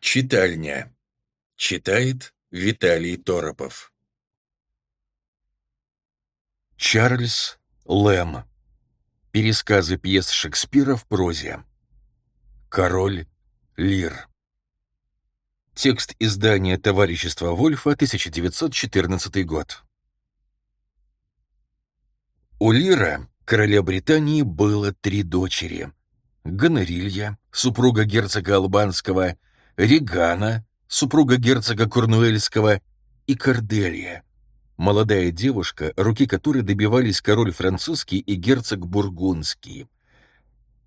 Читальня. Читает Виталий Торопов. Чарльз Лэм. Пересказы пьес Шекспира в прозе. Король Лир. Текст издания Товарищества Вольфа, 1914 год. У Лира, короля Британии, было три дочери. Гонорилья, супруга герцога Албанского, Регана, супруга герцога Корнуэльского, и Корделия, молодая девушка, руки которой добивались король французский и герцог Бургундский.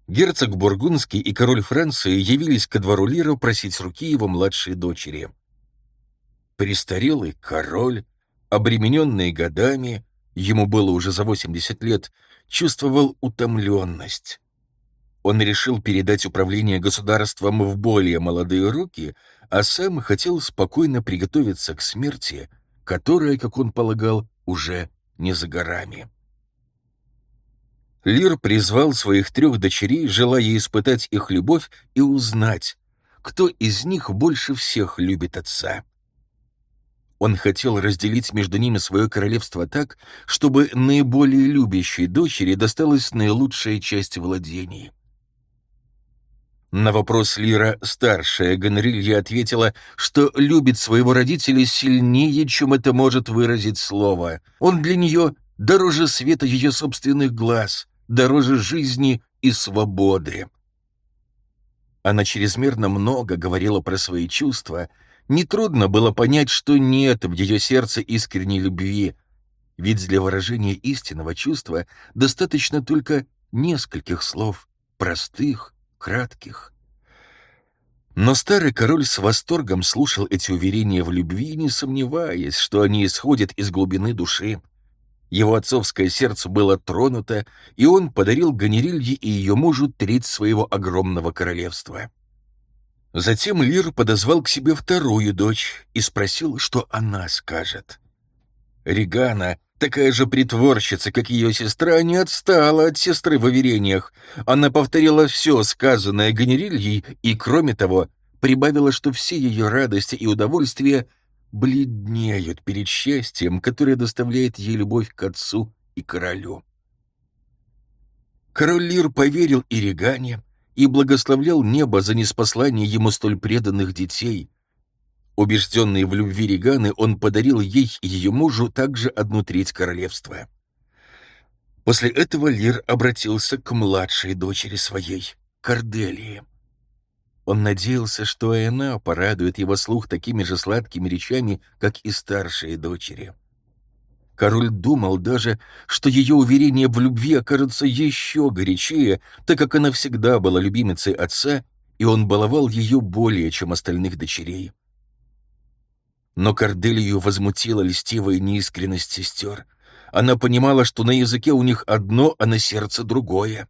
Герцог Бургундский и король Франции явились ко двору Лира просить руки его младшей дочери. Престарелый король, обремененный годами, ему было уже за 80 лет, чувствовал утомленность. Он решил передать управление государством в более молодые руки, а сам хотел спокойно приготовиться к смерти, которая, как он полагал, уже не за горами. Лир призвал своих трех дочерей, желая испытать их любовь и узнать, кто из них больше всех любит отца. Он хотел разделить между ними свое королевство так, чтобы наиболее любящей дочери досталась наилучшая часть владений — на вопрос Лира старшая Гонрилья ответила, что любит своего родителя сильнее, чем это может выразить слово. Он для нее дороже света ее собственных глаз, дороже жизни и свободы. Она чрезмерно много говорила про свои чувства. Нетрудно было понять, что нет в ее сердце искренней любви, ведь для выражения истинного чувства достаточно только нескольких слов, простых, кратких. Но старый король с восторгом слушал эти уверения в любви, не сомневаясь, что они исходят из глубины души. Его отцовское сердце было тронуто, и он подарил Ганерилье и ее мужу треть своего огромного королевства. Затем Лир подозвал к себе вторую дочь и спросил, что она скажет. Регана, Такая же притворщица, как ее сестра, не отстала от сестры в уверениях. Она повторила все сказанное Ганерильей и, кроме того, прибавила, что все ее радости и удовольствия бледнеют перед счастьем, которое доставляет ей любовь к отцу и королю. Король Лир поверил Иригане и благословлял небо за неспослание ему столь преданных детей, Убежденный в любви Реганы, он подарил ей и ее мужу также одну треть королевства. После этого Лир обратился к младшей дочери своей, Корделии. Он надеялся, что и она порадует его слух такими же сладкими речами, как и старшие дочери. Король думал даже, что ее уверение в любви окажется еще горячее, так как она всегда была любимицей отца, и он баловал ее более, чем остальных дочерей. Но Корделию возмутила льстивая неискренность сестер. Она понимала, что на языке у них одно, а на сердце другое.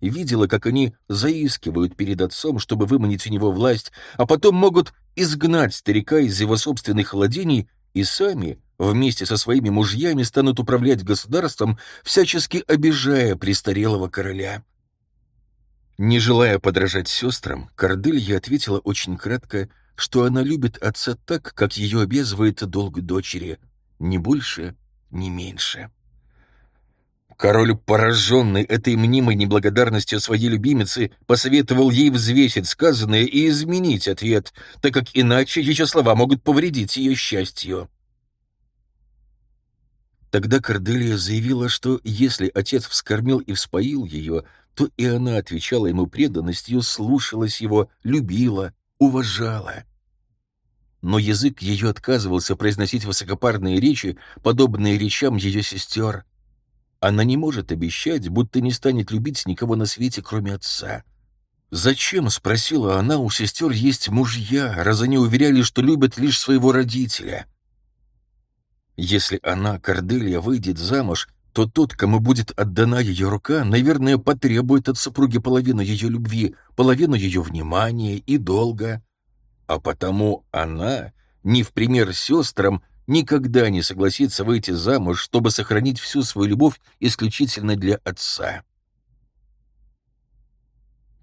И видела, как они заискивают перед отцом, чтобы выманить у него власть, а потом могут изгнать старика из его собственных владений и сами, вместе со своими мужьями, станут управлять государством, всячески обижая престарелого короля. Не желая подражать сестрам, Корделья ответила очень кратко — что она любит отца так, как ее обязывает долг дочери, ни больше, ни меньше. Король, пораженный этой мнимой неблагодарностью своей любимицы, посоветовал ей взвесить сказанное и изменить ответ, так как иначе ее слова могут повредить ее счастью. Тогда Корделия заявила, что если отец вскормил и вспоил ее, то и она отвечала ему преданностью, слушалась его, любила, уважала. Но язык ее отказывался произносить высокопарные речи, подобные речам ее сестер. Она не может обещать, будто не станет любить никого на свете, кроме отца. «Зачем?» — спросила она, — «у сестер есть мужья, раз они уверяли, что любят лишь своего родителя». Если она, Корделия, выйдет замуж, то тот, кому будет отдана ее рука, наверное, потребует от супруги половину ее любви, половину ее внимания и долга. А потому она, не в пример сестрам, никогда не согласится выйти замуж, чтобы сохранить всю свою любовь исключительно для отца.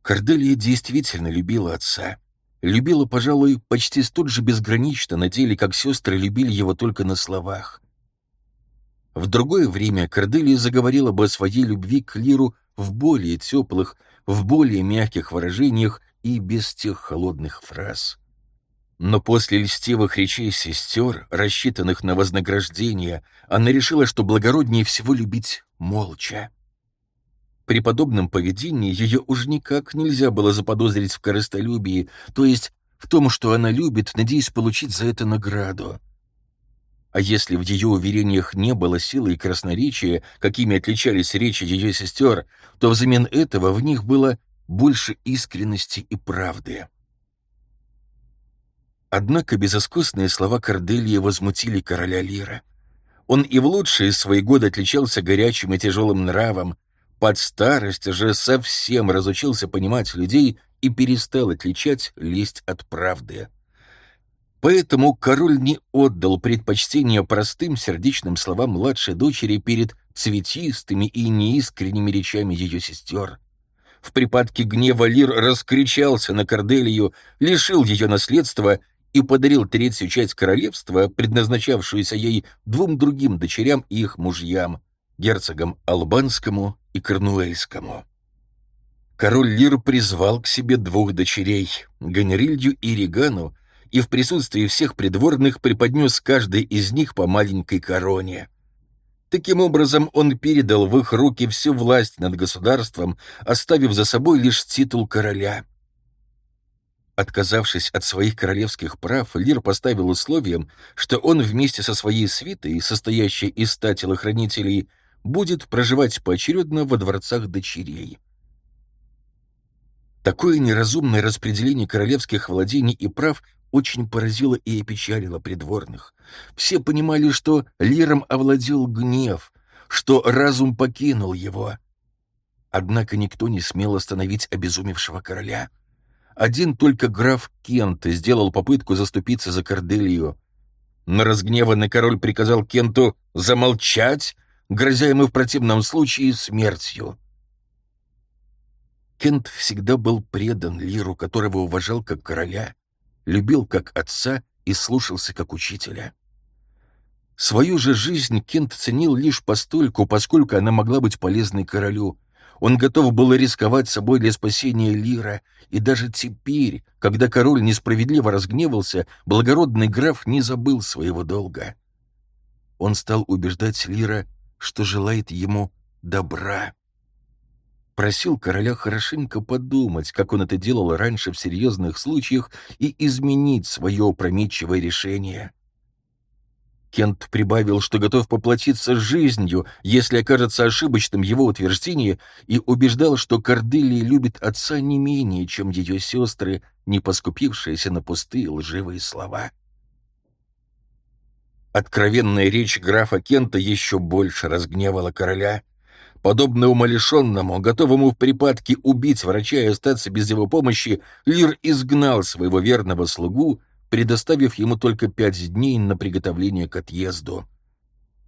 Корделия действительно любила отца, любила, пожалуй, почти столь же безгранично на деле, как сестры любили его только на словах. В другое время Корделия заговорила бы о своей любви к Лиру в более теплых, в более мягких выражениях и без тех холодных фраз. Но после льстивых речей сестер, рассчитанных на вознаграждение, она решила, что благороднее всего любить молча. При подобном поведении ее уж никак нельзя было заподозрить в корыстолюбии, то есть в том, что она любит, надеясь получить за это награду. А если в ее уверениях не было силы и красноречия, какими отличались речи ее сестер, то взамен этого в них было больше искренности и правды. Однако безыскусные слова Корделии возмутили короля Лира. Он и в лучшие свои годы отличался горячим и тяжелым нравом, под старость же совсем разучился понимать людей и перестал отличать лесть от правды. Поэтому король не отдал предпочтение простым сердечным словам младшей дочери перед цветистыми и неискренними речами ее сестер. В припадке гнева Лир раскричался на Корделию, лишил ее наследства и подарил третью часть королевства, предназначавшуюся ей двум другим дочерям и их мужьям, герцогам Албанскому и Корнуэльскому. Король Лир призвал к себе двух дочерей, Ганерилью и Регану, и в присутствии всех придворных преподнес каждой из них по маленькой короне. Таким образом, он передал в их руки всю власть над государством, оставив за собой лишь титул короля. Отказавшись от своих королевских прав, Лир поставил условием, что он вместе со своей свитой, состоящей из ста телохранителей, будет проживать поочередно во дворцах дочерей. Такое неразумное распределение королевских владений и прав очень поразило и опечалило придворных. Все понимали, что Лиром овладел гнев, что разум покинул его. Однако никто не смел остановить обезумевшего короля. Один только граф Кент сделал попытку заступиться за Корделию. Но разгневанный король приказал Кенту замолчать грозя ему в противном случае смертью. Кент всегда был предан Лиру, которого уважал как короля, любил как отца и слушался как учителя. Свою же жизнь Кент ценил лишь постольку, поскольку она могла быть полезной королю. Он готов был рисковать собой для спасения Лира, и даже теперь, когда король несправедливо разгневался, благородный граф не забыл своего долга. Он стал убеждать Лира что желает ему добра. Просил короля хорошенько подумать, как он это делал раньше в серьезных случаях, и изменить свое опрометчивое решение. Кент прибавил, что готов поплатиться жизнью, если окажется ошибочным его утверждение, и убеждал, что Корделия любит отца не менее, чем ее сестры, не поскупившиеся на пустые лживые слова. Откровенная речь графа Кента еще больше разгневала короля. Подобно умалишенному, готовому в припадке убить врача и остаться без его помощи, Лир изгнал своего верного слугу, предоставив ему только пять дней на приготовление к отъезду.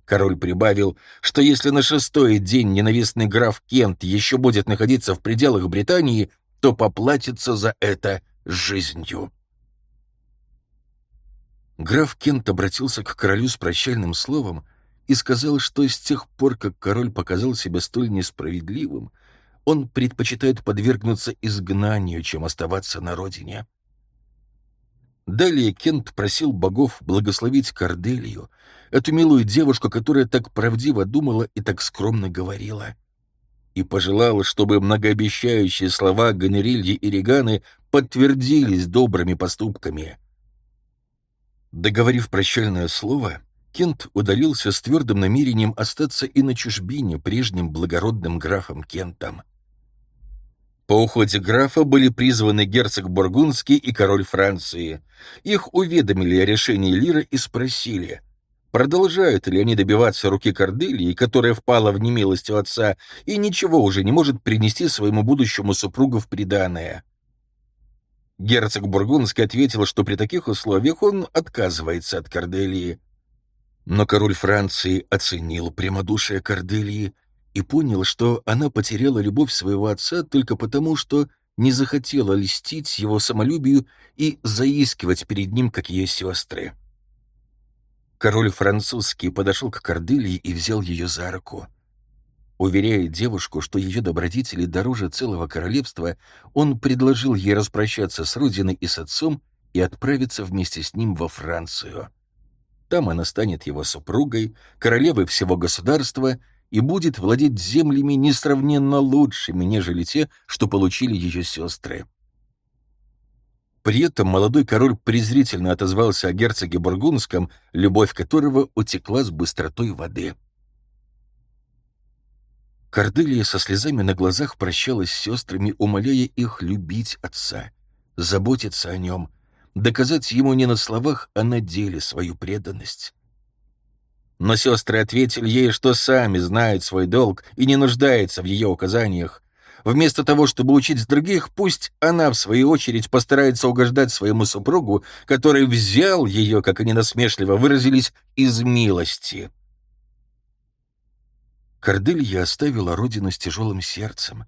Король прибавил, что если на шестой день ненавистный граф Кент еще будет находиться в пределах Британии, то поплатится за это жизнью. Граф Кент обратился к королю с прощальным словом и сказал, что с тех пор, как король показал себя столь несправедливым, он предпочитает подвергнуться изгнанию, чем оставаться на родине. Далее Кент просил богов благословить Корделию, эту милую девушку, которая так правдиво думала и так скромно говорила, и пожелал, чтобы многообещающие слова Ганерильи и Реганы подтвердились добрыми поступками — Договорив прощальное слово, Кент удалился с твердым намерением остаться и на чужбине прежним благородным графом Кентом. По уходе графа были призваны герцог Бургундский и король Франции. Их уведомили о решении Лира и спросили, продолжают ли они добиваться руки Корделии, которая впала в немилость у отца и ничего уже не может принести своему будущему супругу в приданое. Герцог Бургундский ответил, что при таких условиях он отказывается от Корделии. Но король Франции оценил прямодушие Корделии и понял, что она потеряла любовь своего отца только потому, что не захотела льстить его самолюбию и заискивать перед ним, как ее сестры. Король французский подошел к Корделии и взял ее за руку. Уверяя девушку, что ее добродетели дороже целого королевства, он предложил ей распрощаться с родиной и с отцом и отправиться вместе с ним во Францию. Там она станет его супругой, королевой всего государства и будет владеть землями несравненно лучшими, нежели те, что получили ее сестры. При этом молодой король презрительно отозвался о герцоге Бургундском, любовь которого утекла с быстротой воды. Корделия со слезами на глазах прощалась с сестрами, умоляя их любить отца, заботиться о нем, доказать ему не на словах, а на деле свою преданность. Но сестры ответили ей, что сами знают свой долг и не нуждаются в ее указаниях. Вместо того, чтобы учить других, пусть она, в свою очередь, постарается угождать своему супругу, который взял ее, как они насмешливо выразились, из милости. Корделья оставила родину с тяжелым сердцем.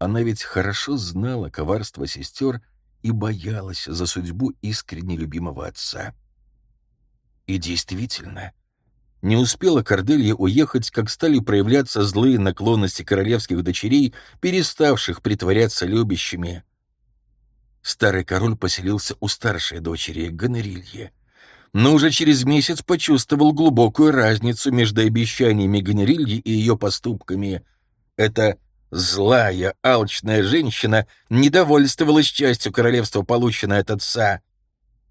Она ведь хорошо знала коварство сестер и боялась за судьбу искренне любимого отца. И действительно, не успела Корделья уехать, как стали проявляться злые наклонности королевских дочерей, переставших притворяться любящими. Старый король поселился у старшей дочери, Гонорилье но уже через месяц почувствовал глубокую разницу между обещаниями Генерильи и ее поступками. Эта злая, алчная женщина недовольствовалась частью королевства, полученной от отца.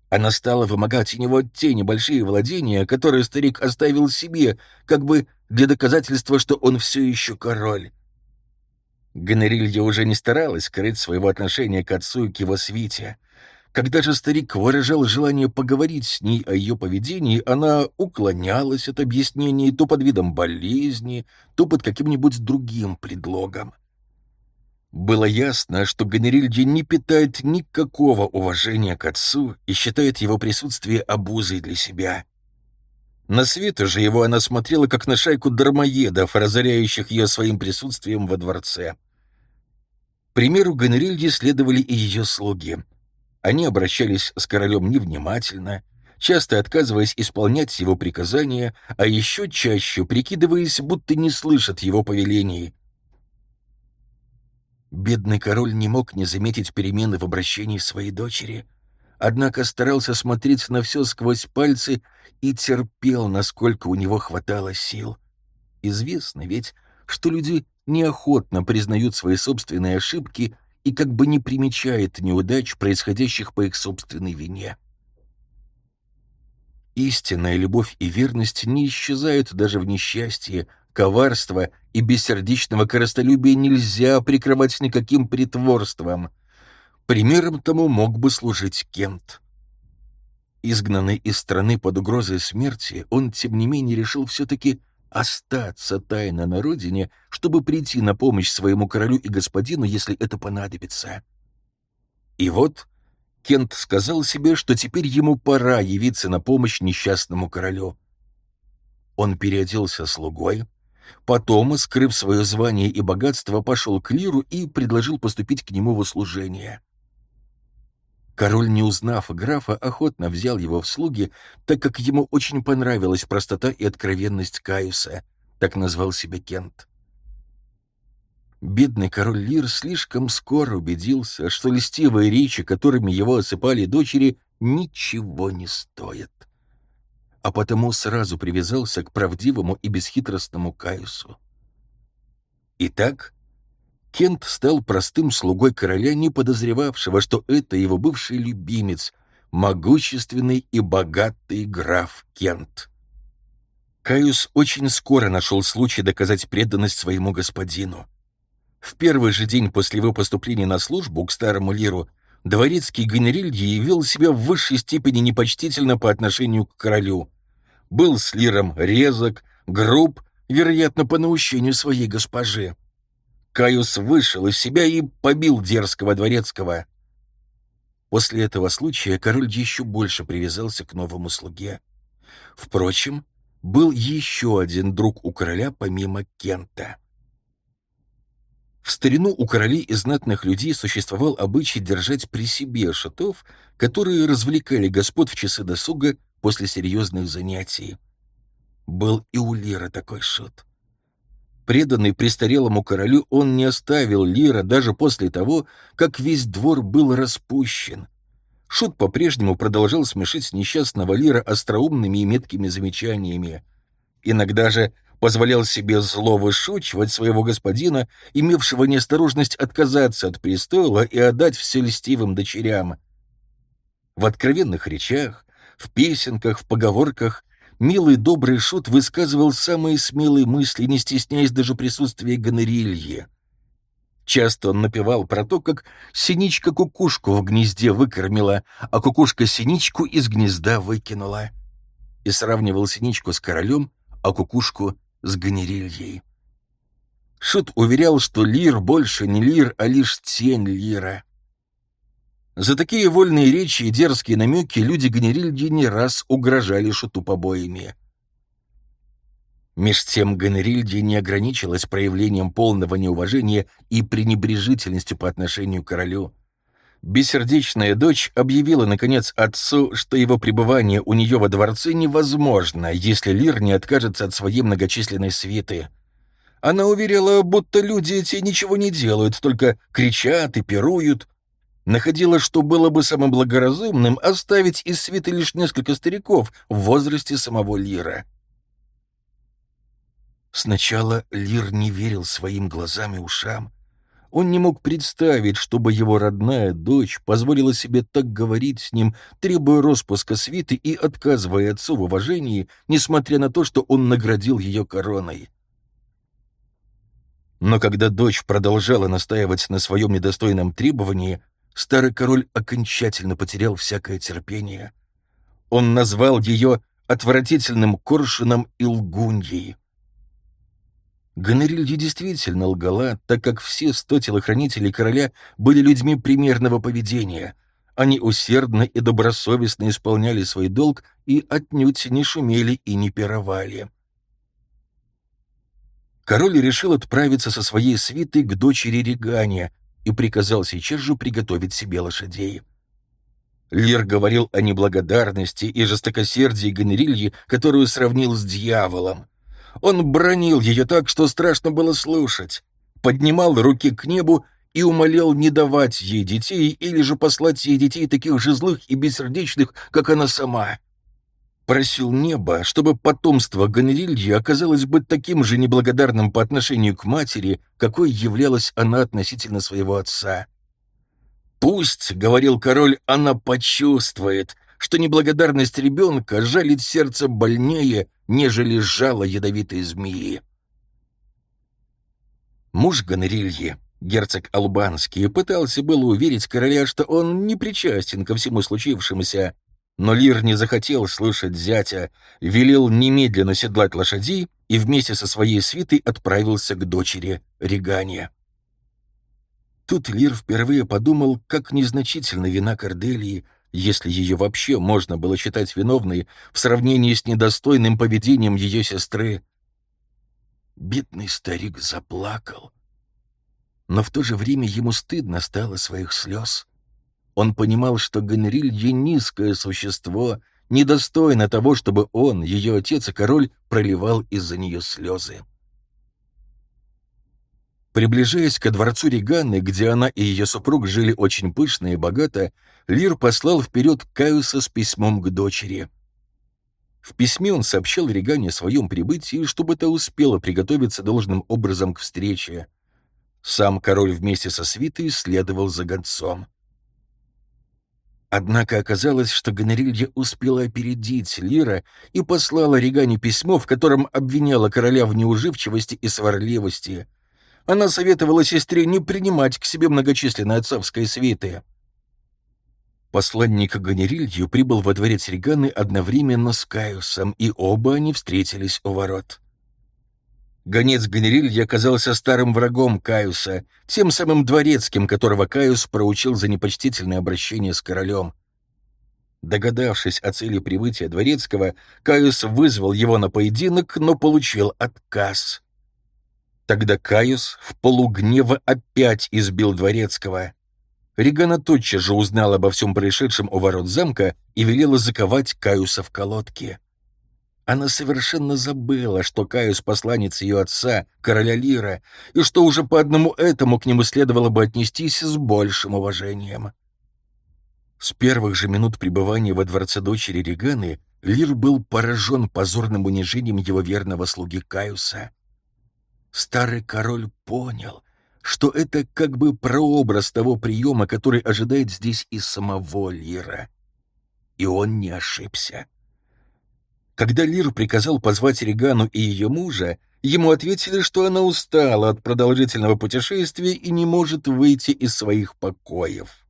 Она стала вымогать у него те небольшие владения, которые старик оставил себе, как бы для доказательства, что он все еще король. Генерилья уже не старалась скрыть своего отношения к отцу и к его свите. Когда же старик выражал желание поговорить с ней о ее поведении, она уклонялась от объяснений то под видом болезни, то под каким-нибудь другим предлогом. Было ясно, что Ганерильди не питает никакого уважения к отцу и считает его присутствие обузой для себя. На света же его она смотрела как на шайку дармоедов, разоряющих ее своим присутствием во дворце. примеру Ганерильди следовали и ее слуги — они обращались с королем невнимательно, часто отказываясь исполнять его приказания, а еще чаще прикидываясь, будто не слышат его повелений. Бедный король не мог не заметить перемены в обращении своей дочери, однако старался смотреть на все сквозь пальцы и терпел, насколько у него хватало сил. Известно ведь, что люди неохотно признают свои собственные ошибки и как бы не примечает неудач, происходящих по их собственной вине. Истинная любовь и верность не исчезают даже в несчастье, коварство и бессердечного коростолюбия нельзя прикрывать никаким притворством. Примером тому мог бы служить Кент. Изгнанный из страны под угрозой смерти, он, тем не менее, решил все-таки остаться тайно на родине, чтобы прийти на помощь своему королю и господину, если это понадобится. И вот Кент сказал себе, что теперь ему пора явиться на помощь несчастному королю. Он переоделся слугой, потом, скрыв свое звание и богатство, пошел к Лиру и предложил поступить к нему в услужение. Король, не узнав графа, охотно взял его в слуги, так как ему очень понравилась простота и откровенность Каюса, так назвал себя Кент. Бедный король Лир слишком скоро убедился, что льстивые речи, которыми его осыпали дочери, ничего не стоят. А потому сразу привязался к правдивому и бесхитростному Каюсу. Итак, Кент стал простым слугой короля, не подозревавшего, что это его бывший любимец, могущественный и богатый граф Кент. Каюс очень скоро нашел случай доказать преданность своему господину. В первый же день после его поступления на службу к старому Лиру дворецкий Генерильди явил себя в высшей степени непочтительно по отношению к королю. Был с Лиром резок, груб, вероятно, по наущению своей госпожи. Каюс вышел из себя и побил дерзкого дворецкого. После этого случая король еще больше привязался к новому слуге. Впрочем, был еще один друг у короля помимо Кента. В старину у королей и знатных людей существовал обычай держать при себе шатов, которые развлекали господ в часы досуга после серьезных занятий. Был и у Лира такой шут. Преданный престарелому королю, он не оставил Лира даже после того, как весь двор был распущен. Шут по-прежнему продолжал смешить несчастного Лира остроумными и меткими замечаниями. Иногда же позволял себе зло вышучивать своего господина, имевшего неосторожность отказаться от престола и отдать все льстивым дочерям. В откровенных речах, в песенках, в поговорках милый добрый шут высказывал самые смелые мысли, не стесняясь даже присутствия гонорильи. Часто он напевал про то, как синичка кукушку в гнезде выкормила, а кукушка синичку из гнезда выкинула. И сравнивал синичку с королем, а кукушку с гонерильей. Шут уверял, что лир больше не лир, а лишь тень лира. За такие вольные речи и дерзкие намеки люди Гонерильди не раз угрожали Шуту побоями. Меж тем Гонерильди не ограничилась проявлением полного неуважения и пренебрежительностью по отношению к королю. Бессердечная дочь объявила, наконец, отцу, что его пребывание у нее во дворце невозможно, если Лир не откажется от своей многочисленной свиты. Она уверяла, будто люди эти ничего не делают, только кричат и пируют, находила, что было бы самым благоразумным оставить из свиты лишь несколько стариков в возрасте самого Лира. Сначала Лир не верил своим глазам и ушам. Он не мог представить, чтобы его родная дочь позволила себе так говорить с ним, требуя распуска свиты и отказывая отцу в уважении, несмотря на то, что он наградил ее короной. Но когда дочь продолжала настаивать на своем недостойном требовании, старый король окончательно потерял всякое терпение. Он назвал ее отвратительным коршуном и лгуньей. Гонорилья действительно лгала, так как все сто телохранителей короля были людьми примерного поведения. Они усердно и добросовестно исполняли свой долг и отнюдь не шумели и не пировали. Король решил отправиться со своей свитой к дочери Регания, и приказал сейчас же приготовить себе лошадей. Лир говорил о неблагодарности и жестокосердии Генрильи, которую сравнил с дьяволом. Он бронил ее так, что страшно было слушать, поднимал руки к небу и умолял не давать ей детей или же послать ей детей таких же злых и бессердечных, как она сама просил небо, чтобы потомство Ганрильи оказалось бы таким же неблагодарным по отношению к матери, какой являлась она относительно своего отца. «Пусть, — говорил король, — она почувствует, что неблагодарность ребенка жалит сердце больнее, нежели жало ядовитой змеи». Муж Ганрильи, герцог Албанский, пытался было уверить короля, что он не причастен ко всему случившемуся, но Лир не захотел слышать зятя, велел немедленно седлать лошадей и вместе со своей свитой отправился к дочери Регания. Тут Лир впервые подумал, как незначительна вина Корделии, если ее вообще можно было считать виновной в сравнении с недостойным поведением ее сестры. Бедный старик заплакал, но в то же время ему стыдно стало своих слез. Он понимал, что Генрилье — низкое существо, недостойно того, чтобы он, ее отец и король, проливал из-за нее слезы. Приближаясь ко дворцу Реганны, где она и ее супруг жили очень пышно и богато, Лир послал вперед Каюса с письмом к дочери. В письме он сообщал Регане о своем прибытии, чтобы та успела приготовиться должным образом к встрече. Сам король вместе со свитой следовал за гонцом. Однако оказалось, что Гонорилья успела опередить Лира и послала Регане письмо, в котором обвиняла короля в неуживчивости и сварливости. Она советовала сестре не принимать к себе многочисленные отцовские свиты. Посланник Гонорилью прибыл во дворец Реганы одновременно с Каюсом, и оба они встретились у ворот. Гонец Гонерилья оказался старым врагом Каюса, тем самым дворецким, которого Каюс проучил за непочтительное обращение с королем. Догадавшись о цели прибытия дворецкого, Каюс вызвал его на поединок, но получил отказ. Тогда Каюс в полугнева опять избил Дворецкого. Регана тотчас же узнала обо всем происшедшем у ворот замка и велела заковать Каюса в колодки. Она совершенно забыла, что Каюс — посланец ее отца, короля Лира, и что уже по одному этому к нему следовало бы отнестись с большим уважением. С первых же минут пребывания во дворце дочери Реганы Лир был поражен позорным унижением его верного слуги Каюса. Старый король понял, что это как бы прообраз того приема, который ожидает здесь и самого Лира. И он не ошибся. Когда Лир приказал позвать Регану и ее мужа, ему ответили, что она устала от продолжительного путешествия и не может выйти из своих покоев.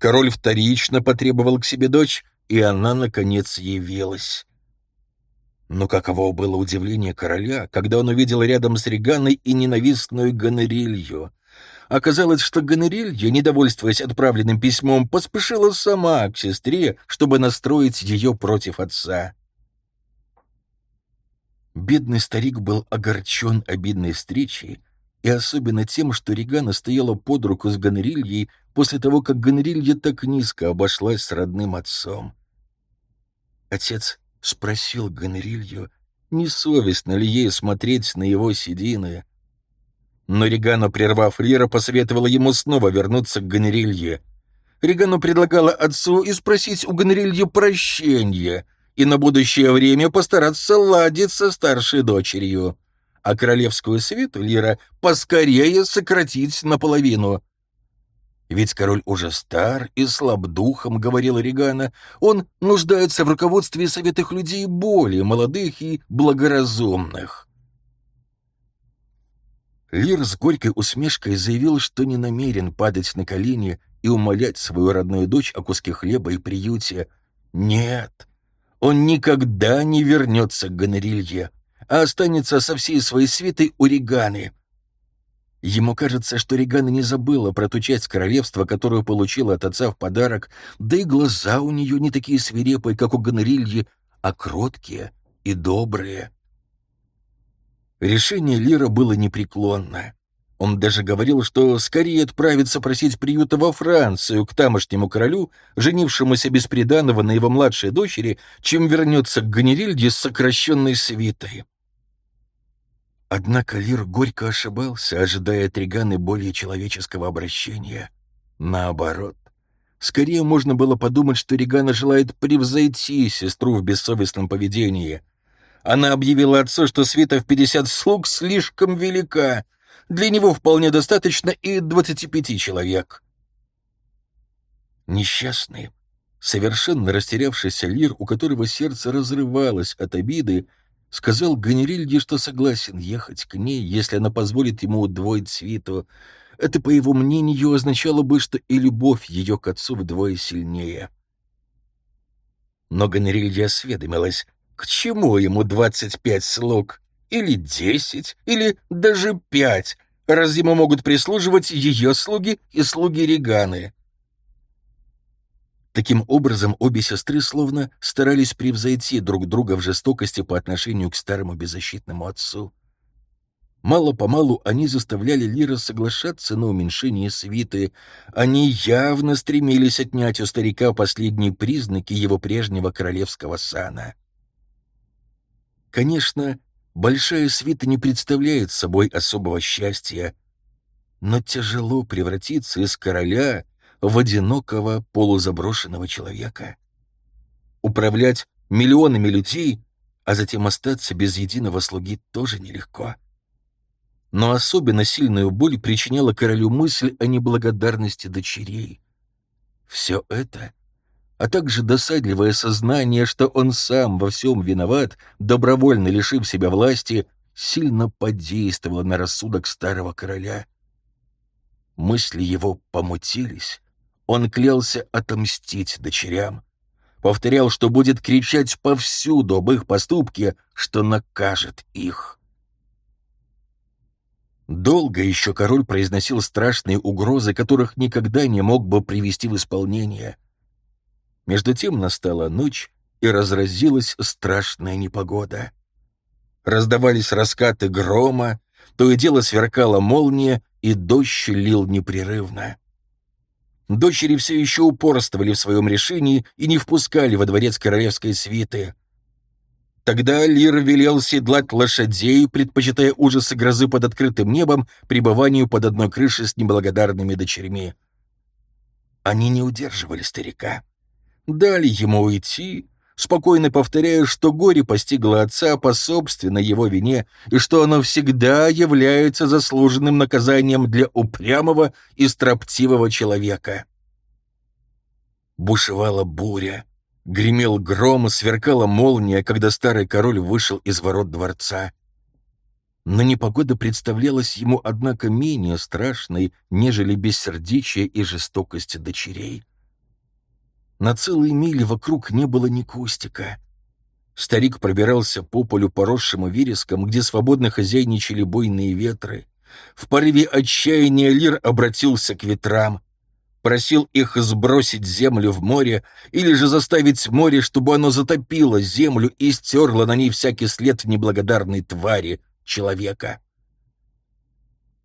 Король вторично потребовал к себе дочь, и она, наконец, явилась. Но каково было удивление короля, когда он увидел рядом с Реганой и ненавистную Гонорилью. Оказалось, что Гонорилья, недовольствуясь отправленным письмом, поспешила сама к сестре, чтобы настроить ее против отца. Бедный старик был огорчен обидной встречей, и особенно тем, что Регана стояла под руку с Гонорильей после того, как Гонорилья так низко обошлась с родным отцом. Отец спросил Гонорилью, не совестно ли ей смотреть на его седины. Но Регана, прервав Лира, посоветовала ему снова вернуться к Гонорилье. Регану предлагала отцу и спросить у Гонорильи прощения — и на будущее время постараться ладить со старшей дочерью, а королевскую свиту Лира поскорее сократить наполовину. «Ведь король уже стар и слаб духом», — говорила Регана, — «он нуждается в руководстве советых людей более молодых и благоразумных». Лир с горькой усмешкой заявил, что не намерен падать на колени и умолять свою родную дочь о куске хлеба и приюте. «Нет», он никогда не вернется к Гонорилье, а останется со всей своей свитой у Реганы. Ему кажется, что Регана не забыла про ту часть королевства, которую получила от отца в подарок, да и глаза у нее не такие свирепые, как у Гонорильи, а кроткие и добрые. Решение Лира было непреклонно. Он даже говорил, что скорее отправится просить приюта во Францию к тамошнему королю, женившемуся без приданого на его младшей дочери, чем вернется к Ганерильде с сокращенной свитой. Однако Лир горько ошибался, ожидая от Реганы более человеческого обращения. Наоборот. Скорее можно было подумать, что Регана желает превзойти сестру в бессовестном поведении. Она объявила отцу, что свита в пятьдесят слуг слишком велика, для него вполне достаточно и 25 человек. Несчастный, совершенно растерявшийся Лир, у которого сердце разрывалось от обиды, сказал Ганерильде, что согласен ехать к ней, если она позволит ему удвоить свиту. Это, по его мнению, означало бы, что и любовь ее к отцу вдвое сильнее. Но Ганерилья осведомилась, к чему ему двадцать пять слуг? Или десять, или даже пять, раз ему могут прислуживать ее слуги и слуги Реганы. Таким образом, обе сестры словно старались превзойти друг друга в жестокости по отношению к старому беззащитному отцу. Мало-помалу они заставляли Лира соглашаться на уменьшение свиты. Они явно стремились отнять у старика последние признаки его прежнего королевского сана. Конечно, Большая свита не представляет собой особого счастья, но тяжело превратиться из короля в одинокого полузаброшенного человека. Управлять миллионами людей, а затем остаться без единого слуги тоже нелегко. Но особенно сильную боль причиняла королю мысль о неблагодарности дочерей. Все это — а также досадливое сознание, что он сам во всем виноват, добровольно лишив себя власти, сильно подействовало на рассудок старого короля. Мысли его помутились. Он клялся отомстить дочерям. Повторял, что будет кричать повсюду об их поступке, что накажет их. Долго еще король произносил страшные угрозы, которых никогда не мог бы привести в исполнение — между тем настала ночь, и разразилась страшная непогода. Раздавались раскаты грома, то и дело сверкала молния, и дождь лил непрерывно. Дочери все еще упорствовали в своем решении и не впускали во дворец королевской свиты. Тогда Лир велел седлать лошадей, предпочитая ужасы грозы под открытым небом пребыванию под одной крышей с неблагодарными дочерьми. Они не удерживали старика. Дали ему уйти, спокойно повторяя, что горе постигло отца по собственной его вине и что оно всегда является заслуженным наказанием для упрямого и строптивого человека. Бушевала буря, гремел гром, сверкала молния, когда старый король вышел из ворот дворца. Но непогода представлялась ему, однако, менее страшной, нежели бессердечие и жестокость дочерей. На целые мили вокруг не было ни кустика. Старик пробирался по полю, поросшему вереском, где свободно хозяйничали буйные ветры. В порыве отчаяния Лир обратился к ветрам, просил их сбросить землю в море или же заставить море, чтобы оно затопило землю и стерло на ней всякий след неблагодарной твари, человека.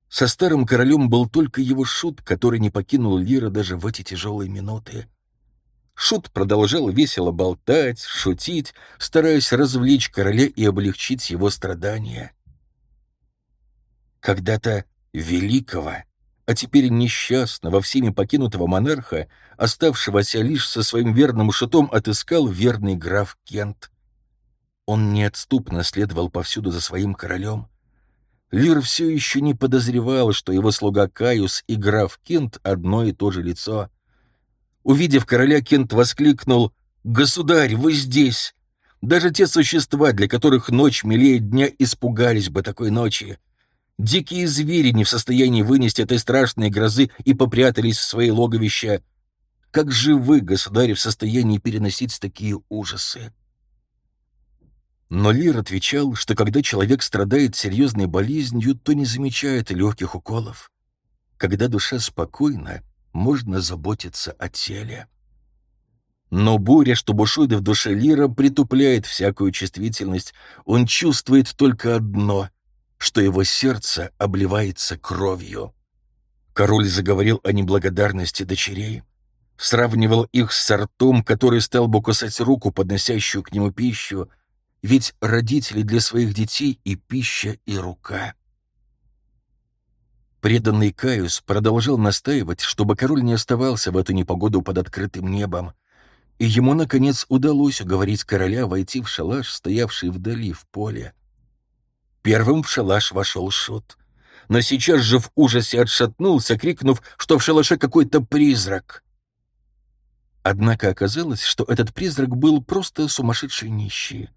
Со старым королем был только его шут, который не покинул Лира даже в эти тяжелые минуты. Шут продолжал весело болтать, шутить, стараясь развлечь короля и облегчить его страдания. Когда-то великого, а теперь несчастного, всеми покинутого монарха, оставшегося лишь со своим верным шутом, отыскал верный граф Кент. Он неотступно следовал повсюду за своим королем. Лир все еще не подозревал, что его слуга Каюс и граф Кент одно и то же лицо — Увидев короля, Кент воскликнул «Государь, вы здесь!» Даже те существа, для которых ночь милее дня, испугались бы такой ночи. Дикие звери не в состоянии вынести этой страшной грозы и попрятались в свои логовища. Как же вы, государь, в состоянии переносить такие ужасы? Но Лир отвечал, что когда человек страдает серьезной болезнью, то не замечает легких уколов. Когда душа спокойна, можно заботиться о теле. Но буря, что бушует в душе Лира, притупляет всякую чувствительность. Он чувствует только одно — что его сердце обливается кровью. Король заговорил о неблагодарности дочерей, сравнивал их с сортом, который стал бы кусать руку, подносящую к нему пищу, ведь родители для своих детей и пища, и рука. Преданный Каюс продолжал настаивать, чтобы король не оставался в эту непогоду под открытым небом, и ему, наконец, удалось уговорить короля войти в шалаш, стоявший вдали в поле. Первым в шалаш вошел Шут, но сейчас же в ужасе отшатнулся, крикнув, что в шалаше какой-то призрак. Однако оказалось, что этот призрак был просто сумасшедший нищий.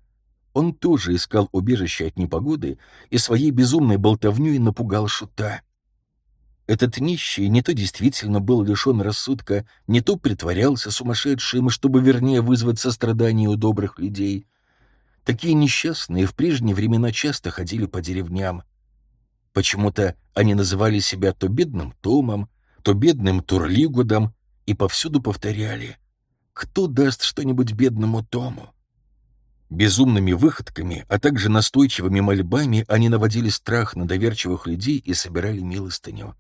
Он тоже искал убежище от непогоды и своей безумной болтовней напугал Шута. Этот нищий не то действительно был лишен рассудка, не то притворялся сумасшедшим, чтобы вернее вызвать сострадание у добрых людей. Такие несчастные в прежние времена часто ходили по деревням. Почему-то они называли себя то бедным Томом, то бедным Турлигудом и повсюду повторяли «Кто даст что-нибудь бедному Тому?» Безумными выходками, а также настойчивыми мольбами они наводили страх на доверчивых людей и собирали милостыню.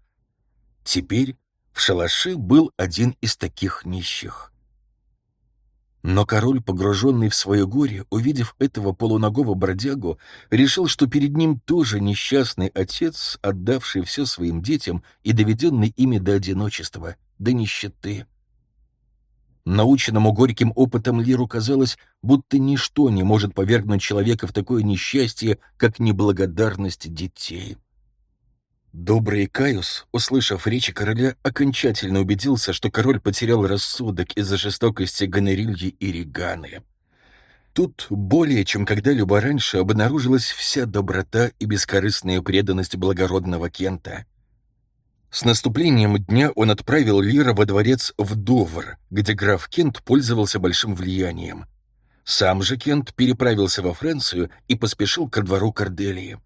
Теперь в шалаше был один из таких нищих. Но король, погруженный в свое горе, увидев этого полуногого бродягу, решил, что перед ним тоже несчастный отец, отдавший все своим детям и доведенный ими до одиночества, до нищеты. Наученному горьким опытом Лиру казалось, будто ничто не может повергнуть человека в такое несчастье, как неблагодарность детей. Добрый Каюс, услышав речи короля, окончательно убедился, что король потерял рассудок из-за жестокости Гонорильи и Реганы. Тут более чем когда-либо раньше обнаружилась вся доброта и бескорыстная преданность благородного Кента. С наступлением дня он отправил Лира во дворец в Довр, где граф Кент пользовался большим влиянием. Сам же Кент переправился во Францию и поспешил ко двору Корделии.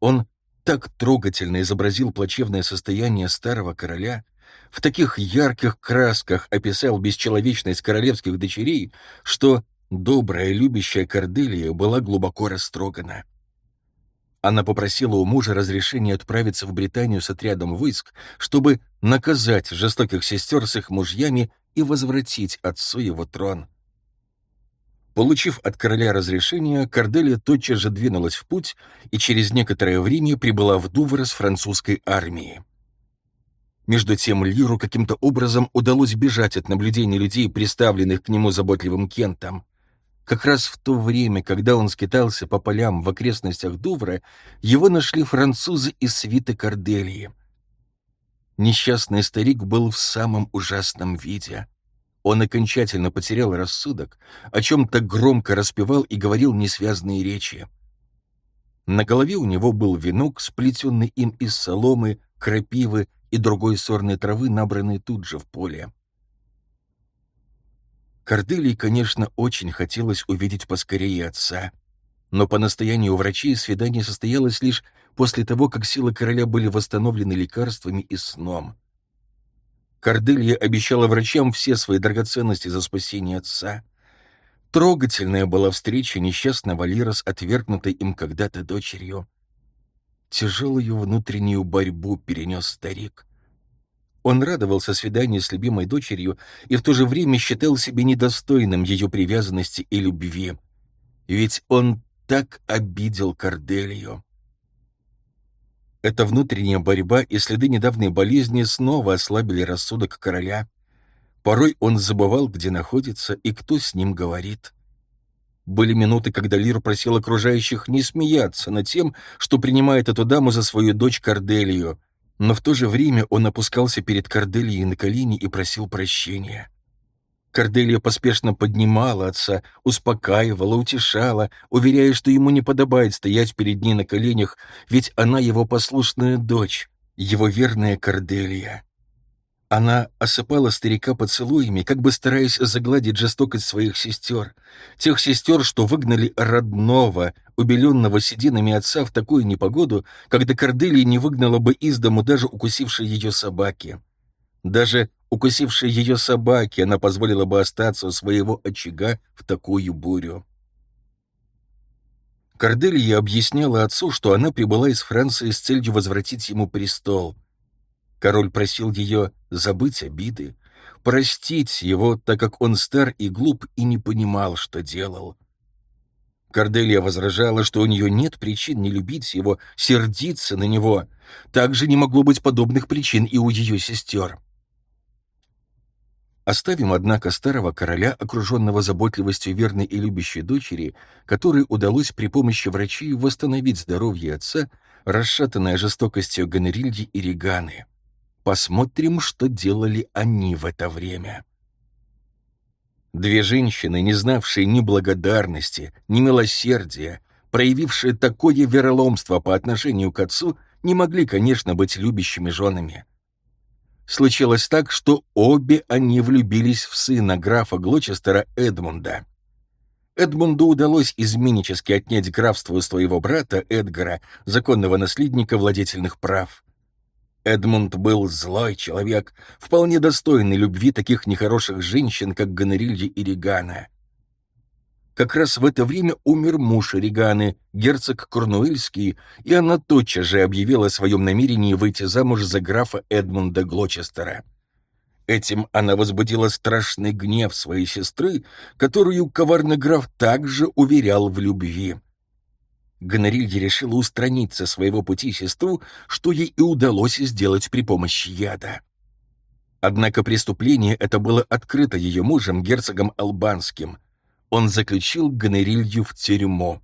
Он так трогательно изобразил плачевное состояние старого короля, в таких ярких красках описал бесчеловечность королевских дочерей, что добрая, любящая Корделия была глубоко растрогана. Она попросила у мужа разрешения отправиться в Британию с отрядом войск, чтобы наказать жестоких сестер с их мужьями и возвратить отцу его трон. Получив от короля разрешение, Корделия тотчас же двинулась в путь и через некоторое время прибыла в Дувр с французской армией. Между тем Лиру каким-то образом удалось бежать от наблюдений людей, приставленных к нему заботливым Кентом. Как раз в то время, когда он скитался по полям в окрестностях Дувра, его нашли французы из свиты Корделии. Несчастный старик был в самом ужасном виде — он окончательно потерял рассудок, о чем-то громко распевал и говорил несвязные речи. На голове у него был венок, сплетенный им из соломы, крапивы и другой сорной травы, набранной тут же в поле. Корделии, конечно, очень хотелось увидеть поскорее отца, но по настоянию врачей свидание состоялось лишь после того, как силы короля были восстановлены лекарствами и сном — Корделья обещала врачам все свои драгоценности за спасение отца. Трогательная была встреча несчастного Лира с отвергнутой им когда-то дочерью. Тяжелую внутреннюю борьбу перенес старик. Он радовался свиданию с любимой дочерью и в то же время считал себя недостойным ее привязанности и любви. Ведь он так обидел Корделию. Эта внутренняя борьба и следы недавней болезни снова ослабили рассудок короля. Порой он забывал, где находится и кто с ним говорит. Были минуты, когда Лир просил окружающих не смеяться над тем, что принимает эту даму за свою дочь Корделию, но в то же время он опускался перед Корделией на колени и просил прощения. Корделия поспешно поднимала отца, успокаивала, утешала, уверяя, что ему не подобает стоять перед ней на коленях, ведь она его послушная дочь, его верная Корделия. Она осыпала старика поцелуями, как бы стараясь загладить жестокость своих сестер, тех сестер, что выгнали родного, убеленного сединами отца в такую непогоду, когда Корделия не выгнала бы из дому даже укусившей ее собаки. Даже укусившей ее собаке она позволила бы остаться у своего очага в такую бурю. Корделия объясняла отцу, что она прибыла из Франции с целью возвратить ему престол. Король просил ее забыть обиды, простить его, так как он стар и глуп и не понимал, что делал. Корделия возражала, что у нее нет причин не любить его, сердиться на него. Также не могло быть подобных причин и у ее сестер. Оставим, однако, старого короля, окруженного заботливостью верной и любящей дочери, которой удалось при помощи врачей восстановить здоровье отца, расшатанное жестокостью Гонорильи и Реганы. Посмотрим, что делали они в это время. Две женщины, не знавшие ни благодарности, ни милосердия, проявившие такое вероломство по отношению к отцу, не могли, конечно, быть любящими женами. Случилось так, что обе они влюбились в сына графа Глочестера Эдмунда. Эдмунду удалось изменнически отнять графство у своего брата Эдгара, законного наследника владетельных прав. Эдмунд был злой человек, вполне достойный любви таких нехороших женщин, как Гонорилья и Регана. Как раз в это время умер муж Реганы, герцог Корнуэльский, и она тотчас же объявила о своем намерении выйти замуж за графа Эдмунда Глочестера. Этим она возбудила страшный гнев своей сестры, которую коварный граф также уверял в любви. Гонорилья решила устранить со своего пути сестру, что ей и удалось сделать при помощи яда. Однако преступление это было открыто ее мужем, герцогом Албанским — он заключил Гонорилью в тюрьму.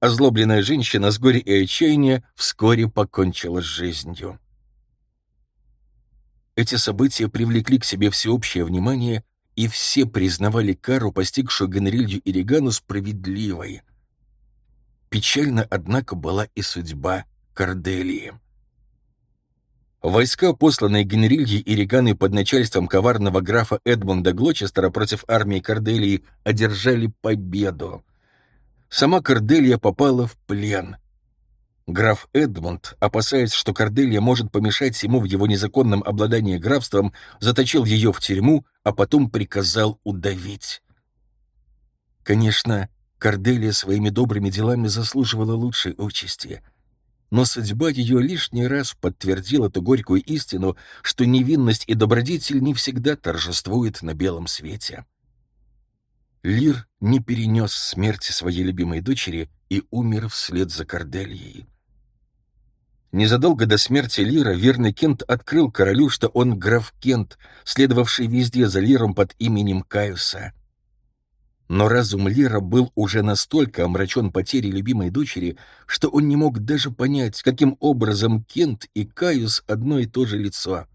Озлобленная женщина с горя и отчаяния вскоре покончила с жизнью. Эти события привлекли к себе всеобщее внимание, и все признавали кару, постигшую Гонорилью и Регану, справедливой. Печально, однако, была и судьба Корделии. Войска, посланные Генрильей и Реганой под начальством коварного графа Эдмунда Глочестера против армии Корделии, одержали победу. Сама Корделия попала в плен. Граф Эдмунд, опасаясь, что Корделия может помешать ему в его незаконном обладании графством, заточил ее в тюрьму, а потом приказал удавить. Конечно, Корделия своими добрыми делами заслуживала лучшей участи. Но судьба ее лишний раз подтвердила ту горькую истину, что невинность и добродетель не всегда торжествуют на белом свете. Лир не перенес смерти своей любимой дочери и умер вслед за Корделией. Незадолго до смерти Лира верный Кент открыл королю, что он граф Кент, следовавший везде за Лиром под именем Каюса. Но разум Лира был уже настолько омрачен потерей любимой дочери, что он не мог даже понять, каким образом Кент и Каюс одно и то же лицо.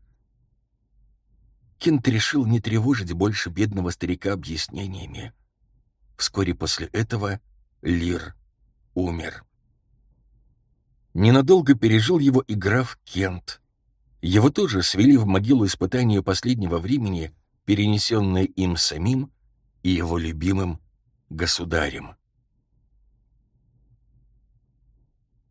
Кент решил не тревожить больше бедного старика объяснениями. Вскоре после этого Лир умер. Ненадолго пережил его и граф Кент. Его тоже свели в могилу испытания последнего времени, перенесенное им самим и его любимым государем.